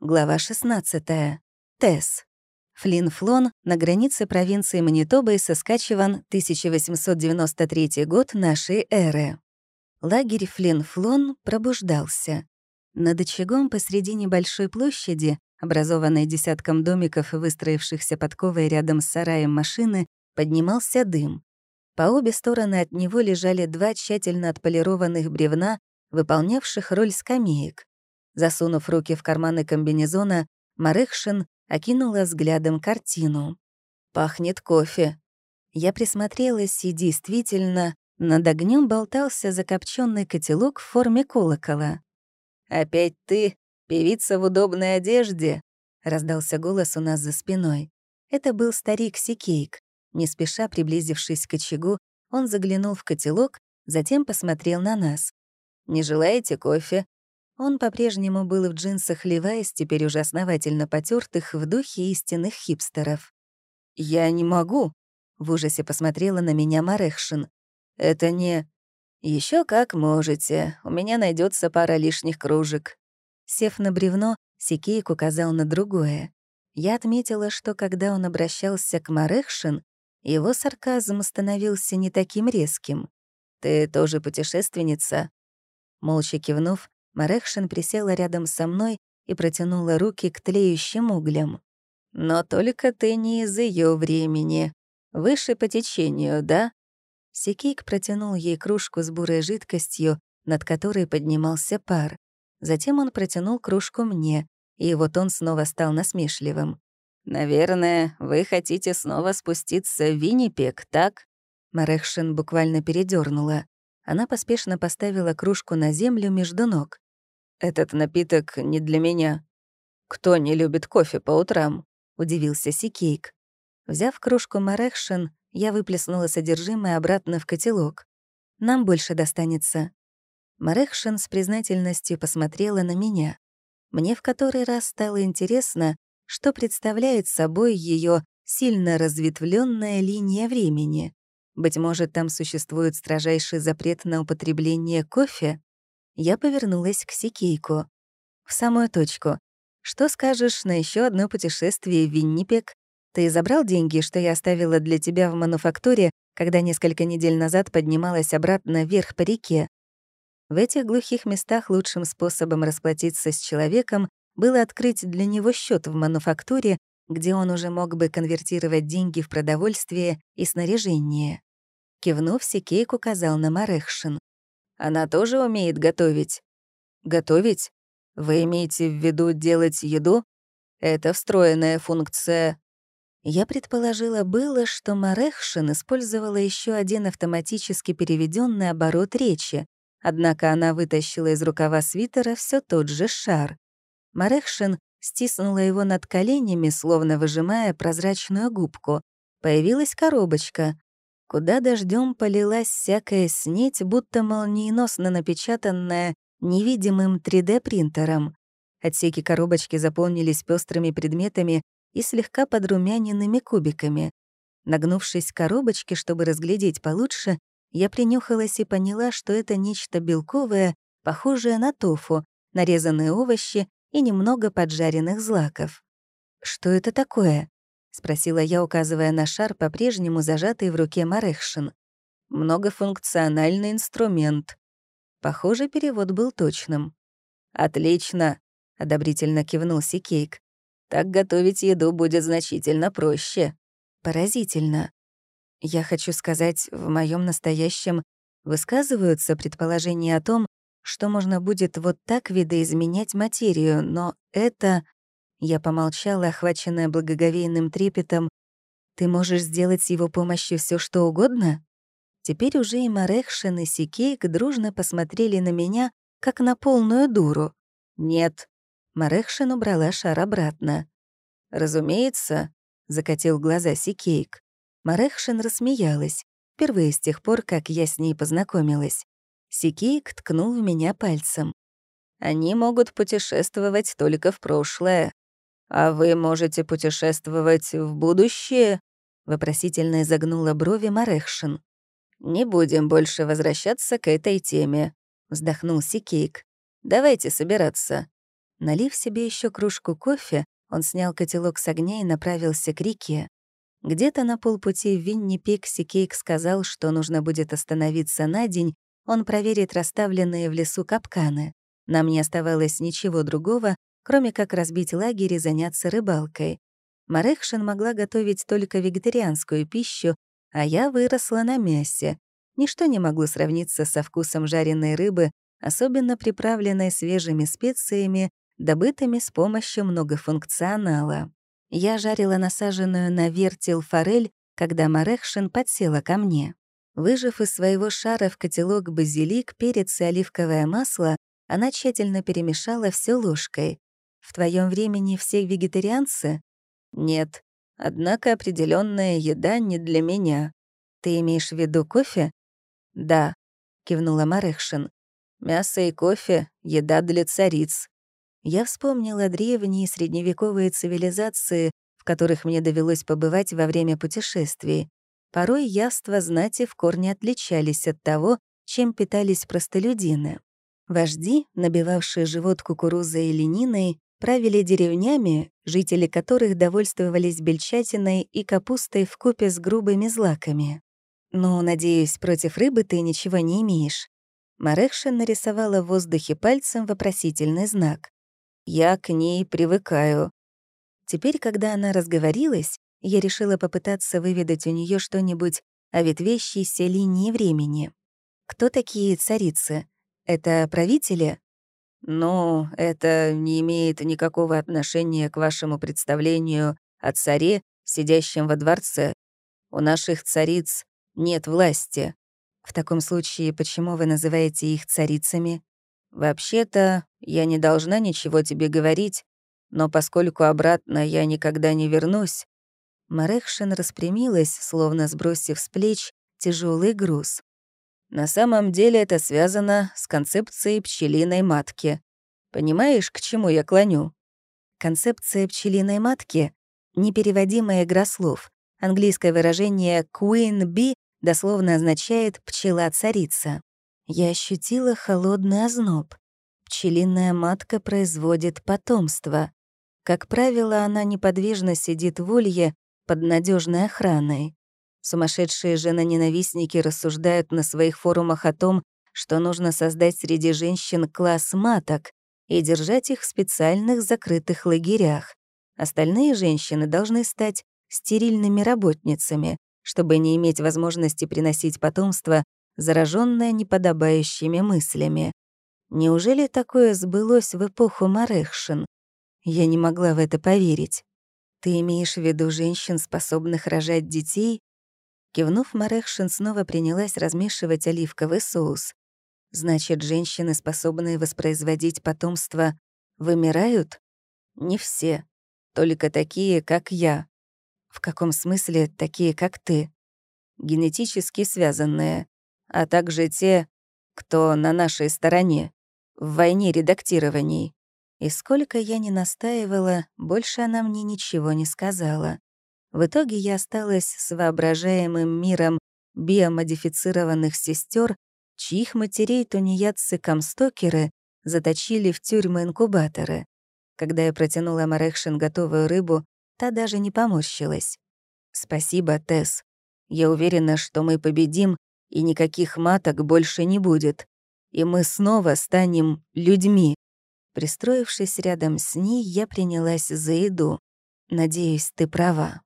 Глава 16. Тесс. Флин-Флон на границе провинции Манитоба и Соскачеван, 1893 год нашей эры. Лагерь Флин-Флон пробуждался. Над очагом посреди небольшой площади, образованной десятком домиков, выстроившихся подковой рядом с сараем машины, поднимался дым. По обе стороны от него лежали два тщательно отполированных бревна, выполнявших роль скамеек. Засунув руки в карманы комбинезона, Марехшин окинула взглядом картину. «Пахнет кофе». Я присмотрелась, и действительно, над огнем болтался закопченный котелок в форме колокола. «Опять ты, певица в удобной одежде?» — раздался голос у нас за спиной. Это был старик Сикейк. Не спеша приблизившись к очагу, он заглянул в котелок, затем посмотрел на нас. «Не желаете кофе?» Он по-прежнему был в джинсах Левайс, теперь уже основательно потертых в духе истинных хипстеров. «Я не могу», — в ужасе посмотрела на меня Марехшин. «Это не...» Еще как можете, у меня найдется пара лишних кружек». Сев на бревно, Сикейк указал на другое. Я отметила, что когда он обращался к Марехшин, его сарказм становился не таким резким. «Ты тоже путешественница?» Молча кивнув, Марехшин присела рядом со мной и протянула руки к тлеющим углям. «Но только ты не из ее времени. Выше по течению, да?» Секейк протянул ей кружку с бурой жидкостью, над которой поднимался пар. Затем он протянул кружку мне, и вот он снова стал насмешливым. «Наверное, вы хотите снова спуститься в Виннипек, так?» Марехшин буквально передернула. Она поспешно поставила кружку на землю между ног. «Этот напиток не для меня. Кто не любит кофе по утрам?» — удивился Сикейк. Взяв кружку Марехшин, я выплеснула содержимое обратно в котелок. «Нам больше достанется». Марехшин с признательностью посмотрела на меня. Мне в который раз стало интересно, что представляет собой ее сильно разветвленная линия времени. Быть может, там существует строжайший запрет на употребление кофе? Я повернулась к Сикейку. В самую точку. Что скажешь на еще одно путешествие в Виннипек? Ты забрал деньги, что я оставила для тебя в мануфактуре, когда несколько недель назад поднималась обратно вверх по реке? В этих глухих местах лучшим способом расплатиться с человеком было открыть для него счет в мануфактуре, где он уже мог бы конвертировать деньги в продовольствие и снаряжение. Кивнув, Сикейк указал на Марехшин. Она тоже умеет готовить. Готовить? Вы имеете в виду делать еду? Это встроенная функция. Я предположила было, что Марехшин использовала еще один автоматически переведенный оборот речи, однако она вытащила из рукава свитера все тот же шар. Марехшин стиснула его над коленями, словно выжимая прозрачную губку. Появилась коробочка куда дождем полилась всякая снеть, будто молниеносно напечатанная невидимым 3D-принтером. Отсеки коробочки заполнились пестрыми предметами и слегка подрумяненными кубиками. Нагнувшись к коробочке, чтобы разглядеть получше, я принюхалась и поняла, что это нечто белковое, похожее на тофу, нарезанные овощи и немного поджаренных злаков. Что это такое? — спросила я, указывая на шар, по-прежнему зажатый в руке Марехшин. «Многофункциональный инструмент». Похоже, перевод был точным. «Отлично», — одобрительно кивнул Сикейк. «Так готовить еду будет значительно проще». «Поразительно. Я хочу сказать, в моем настоящем высказываются предположения о том, что можно будет вот так видоизменять материю, но это я помолчала, охваченная благоговейным трепетом. «Ты можешь сделать с его помощью все, что угодно?» Теперь уже и Марехшин, и Сикейк дружно посмотрели на меня, как на полную дуру. «Нет». Марехшин убрала шар обратно. «Разумеется», — закатил глаза Сикейк. Марехшин рассмеялась, впервые с тех пор, как я с ней познакомилась. Сикейк ткнул в меня пальцем. «Они могут путешествовать только в прошлое. «А вы можете путешествовать в будущее?» — вопросительно изогнула брови Марехшин. «Не будем больше возвращаться к этой теме», — вздохнул Сикейк. «Давайте собираться». Налив себе еще кружку кофе, он снял котелок с огня и направился к реке. Где-то на полпути в Винни-Пикси Кейк сказал, что нужно будет остановиться на день, он проверит расставленные в лесу капканы. Нам не оставалось ничего другого, кроме как разбить лагерь и заняться рыбалкой. Марехшин могла готовить только вегетарианскую пищу, а я выросла на мясе. Ничто не могло сравниться со вкусом жареной рыбы, особенно приправленной свежими специями, добытыми с помощью многофункционала. Я жарила насаженную на вертел форель, когда Марехшин подсела ко мне. Выжив из своего шара в котелок базилик, перец и оливковое масло, она тщательно перемешала все ложкой. «В твоем времени все вегетарианцы?» «Нет. Однако определенная еда не для меня. Ты имеешь в виду кофе?» «Да», — кивнула Марехшин. «Мясо и кофе — еда для цариц я вспомнила древние средневековые цивилизации, в которых мне довелось побывать во время путешествий. Порой яства знати в корне отличались от того, чем питались простолюдины. Вожди, набивавшие живот кукурузой и лениной, правили деревнями, жители которых довольствовались бельчатиной и капустой в купе с грубыми злаками. «Ну, надеюсь, против рыбы ты ничего не имеешь». Марекша нарисовала в воздухе пальцем вопросительный знак. Я к ней привыкаю. Теперь, когда она разговорилась, я решила попытаться выведать у нее что-нибудь о ветвящейся линии времени. Кто такие царицы? Это правители? Ну, это не имеет никакого отношения к вашему представлению о царе, сидящем во дворце. У наших цариц нет власти. В таком случае, почему вы называете их царицами? Вообще-то, я не должна ничего тебе говорить, но поскольку обратно я никогда не вернусь...» Марехшин распрямилась, словно сбросив с плеч тяжелый груз. «На самом деле это связано с концепцией пчелиной матки. Понимаешь, к чему я клоню?» Концепция пчелиной матки — непереводимая игра слов. Английское выражение «queen bee» дословно означает «пчела-царица». Я ощутила холодный озноб. Пчелиная матка производит потомство. Как правило, она неподвижно сидит в улье под надежной охраной. Сумасшедшие жены-ненавистники рассуждают на своих форумах о том, что нужно создать среди женщин класс маток и держать их в специальных закрытых лагерях. Остальные женщины должны стать стерильными работницами, чтобы не иметь возможности приносить потомство зараженная неподобающими мыслями. Неужели такое сбылось в эпоху Марехшин? Я не могла в это поверить. Ты имеешь в виду женщин, способных рожать детей? Кивнув, Марехшин снова принялась размешивать оливковый соус. Значит, женщины, способные воспроизводить потомство, вымирают? Не все. Только такие, как я. В каком смысле такие, как ты? Генетически связанные а также те, кто на нашей стороне, в войне редактирований. И сколько я ни настаивала, больше она мне ничего не сказала. В итоге я осталась с воображаемым миром биомодифицированных сестер, чьих матерей тунеядцы-камстокеры заточили в тюрьмы-инкубаторы. Когда я протянула Марехшин готовую рыбу, та даже не поморщилась. «Спасибо, Тесс. Я уверена, что мы победим, и никаких маток больше не будет, и мы снова станем людьми. Пристроившись рядом с ней, я принялась за еду. Надеюсь, ты права.